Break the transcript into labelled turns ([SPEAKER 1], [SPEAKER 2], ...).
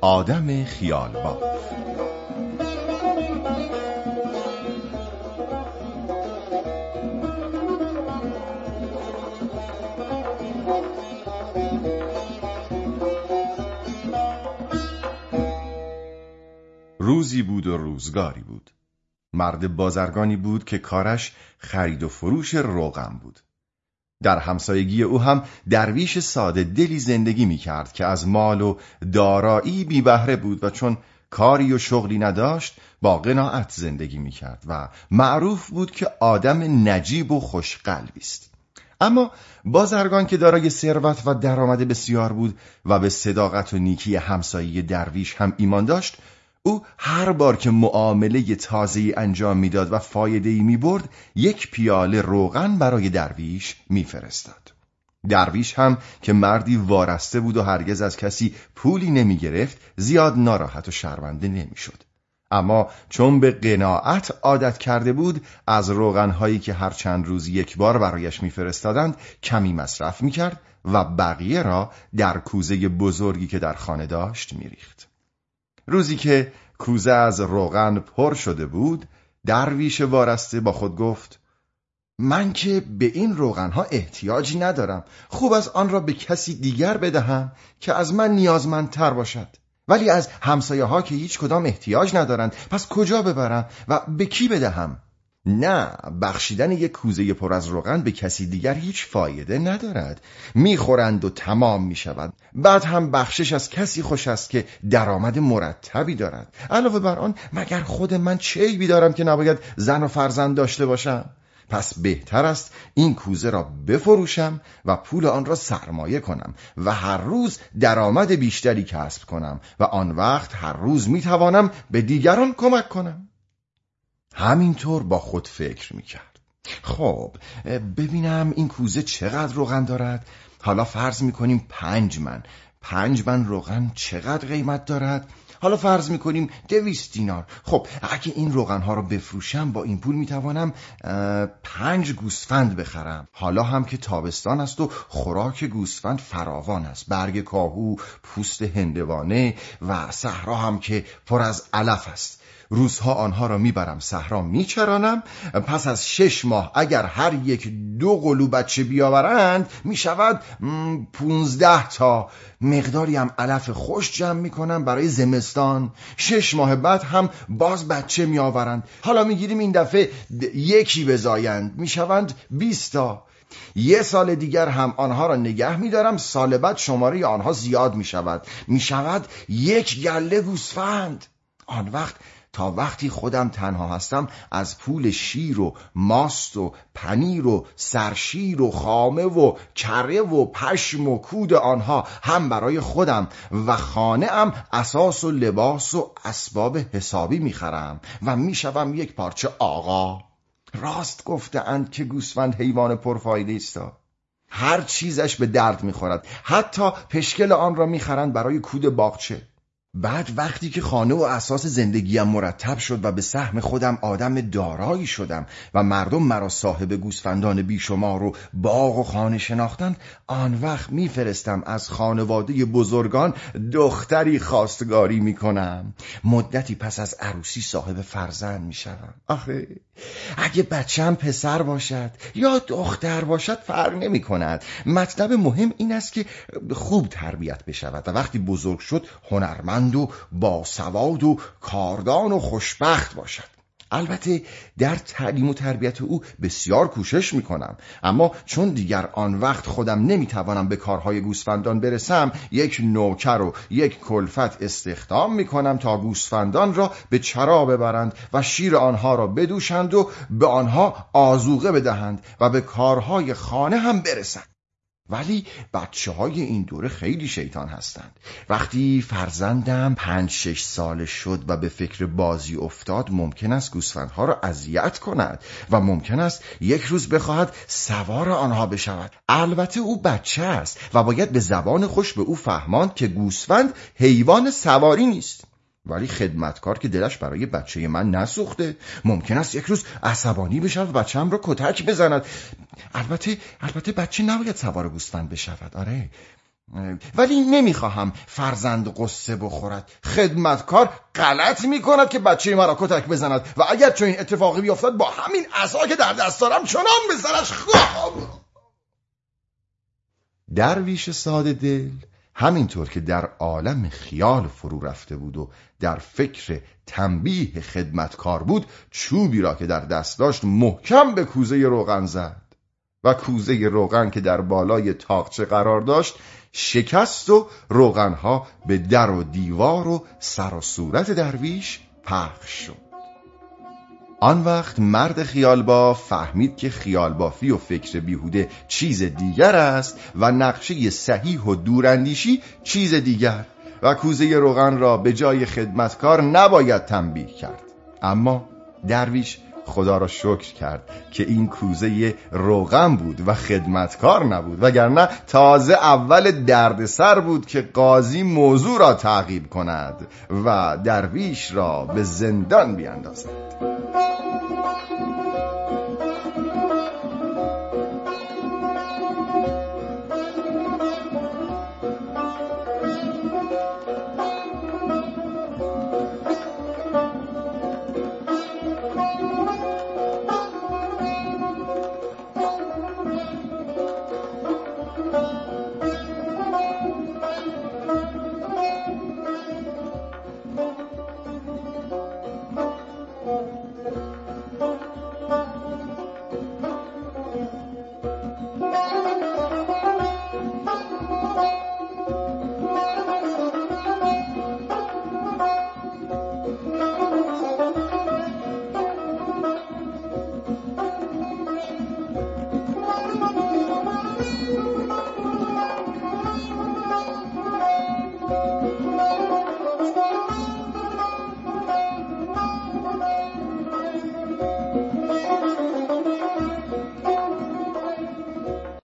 [SPEAKER 1] آدم خیال با روزی بود و روزگاری بود. مرد بازرگانی بود که کارش خرید و فروش روغم بود. در همسایگی او هم درویش ساده دلی زندگی می کرد که از مال و دارایی بی بهره بود و چون کاری و شغلی نداشت با قناعت زندگی می کرد و معروف بود که آدم نجیب و خوشقلبی است. اما بازرگان که دارای ثروت و درآمد بسیار بود و به صداقت و نیکی همسایه درویش هم ایمان داشت او هر بار که معامله تازه‌ای انجام می‌داد و فایده‌ای می‌برد یک پیاله روغن برای درویش میفرستاد. درویش هم که مردی وارسته بود و هرگز از کسی پولی نمی گرفت زیاد ناراحت و شرمنده نمی‌شد. اما چون به قناعت عادت کرده بود از روغنهایی که هر چند روز یک بار برایش میفرستادند کمی مصرف می‌کرد و بقیه را در کوزه بزرگی که در خانه داشت میریخت. روزی که کوزه از روغن پر شده بود درویش وارسته با خود گفت من که به این روغنها احتیاجی ندارم. خوب از آن را به کسی دیگر بدهم که از من نیازمندتر باشد. ولی از همسایه ها که هیچ کدام احتیاج ندارند پس کجا ببرم و به کی بدهم؟ نه بخشیدن یک کوزه پر از روغن به کسی دیگر هیچ فایده ندارد. می‌خورند و تمام می‌شود بعد هم بخشش از کسی خوش است که درآمد مرتبی دارد. علاوه بر آن مگر خود من چه عیبی دارم که نباید زن و فرزند داشته باشم؟ پس بهتر است این کوزه را بفروشم و پول آن را سرمایه کنم و هر روز درآمد بیشتری کسب کنم و آن وقت هر روز می‌توانم به دیگران کمک کنم. همینطور با خود فکر می‌کرد. خب ببینم این کوزه چقدر روغن دارد؟ حالا فرض می‌کنیم پنج من. پنج من روغن چقدر قیمت دارد؟ حالا فرض می‌کنیم دویست دینار. خب اگه این روغن ها رو بفروشم با این پول می‌توانم پنج گوسفند بخرم. حالا هم که تابستان است و خوراک گوسفند فراوان است. برگ کاهو پوست هندوانه و صحرا هم که پر از علف است. روزها آنها را می‌برم صحرا میچرانم. پس از شش ماه اگر هر یک دو قلو بچه بیاورند می‌شود پونزده تا. مقداری هم علف خوش جمع می‌کنم برای زمستان. شش ماه بعد هم باز بچه میآورند. حالا می‌گیریم این دفعه یکی بزایند. می‌شوند بیست تا. یه سال دیگر هم آنها را نگه میدارم. سال بعد شماره آنها زیاد می شود یک گله گوسفند. آن وقت تا وقتی خودم تنها هستم از پول شیر و ماست و پنیر و سرشیر و خامه و کره و پشم و کود آنها هم برای خودم و خانه ام اساس و لباس و اسباب حسابی می‌خرم و می‌شوم یک پارچه آقا. راست گفتهاند که گوسفند حیوان پرفایده است. هر چیزش به درد می‌خورد. حتی پشکل آن را می‌خرند برای کود باغچه. بعد وقتی که خانه و اساس زندگیم مرتب شد و به سهم خودم آدم دارایی شدم و مردم مرا صاحب گوسفندان بیشمار و باغ و خانه شناختند آن وقت میفرستم از خانواده بزرگان دختری خواستگاری می‌کنم. مدتی پس از عروسی صاحب فرزند می‌شوم. آخه اگه بچم پسر باشد یا دختر باشد فرق نمی کند مطلب مهم این است که خوب تربیت بشود و وقتی بزرگ شد هنرمند و باسواد و کاردان و خوشبخت باشد. البته در تعلیم و تربیت او بسیار کوشش می‌کنم اما چون دیگر آن وقت خودم نمی‌توانم به کارهای گوسفندان برسم یک نوکر و یک کلفت استخدام می‌کنم تا گوسفندان را به چرا ببرند و شیر آنها را بدوشند و به آنها آزوقه بدهند و به کارهای خانه هم برسند. ولی بچه های این دوره خیلی شیطان هستند. وقتی فرزندم پنج شش سال شد و به فکر بازی افتاد ممکن است گوسفندها را اذیت کند و ممکن است یک روز بخواهد سوار آنها بشود. البته او بچه است و باید به زبان خوش به او فهماند که گوسفند حیوان سواری نیست. ولی خدمتکار که دلش برای بچه من نسوخته. ممکن است یک روز عصبانی بشود و بچم را کتک بزند. البته البته بچه نباید سوار گوسفند بشود. آره. ولی نمی‌خواهم فرزند قصه بخورد. خدمتکار غلط می‌کند که بچه مرا کتک بزند. و اگر چون این اتفاقی بیفتد با همین عصا که در دست دارم چنان به سرش خواب درویش ساده دل همینطور که در عالم خیال فرو رفته بود و در فکر تنبیه خدمتکار بود چوبی را که در دست داشت محکم به کوزه روغن زد و کوزه روغن که در بالای تاقچه قرار داشت شکست و روغنها به در و دیوار و سر و صورت درویش پخش شد. آن وقت مرد خیالباف فهمید که خیالبافی و فکر بیهوده چیز دیگر است و نقشه صحیح و دوراندیشی چیز دیگر و کوزه روغن را به جای خدمتکار نباید تنبیه کرد. اما درویش خدا را شکر کرد که این کوزه روغن بود و خدمتکار نبود وگرنه تازه اول دردسر بود که قاضی موضوع را تعقیب کند و درویش را به زندان بیاندازد.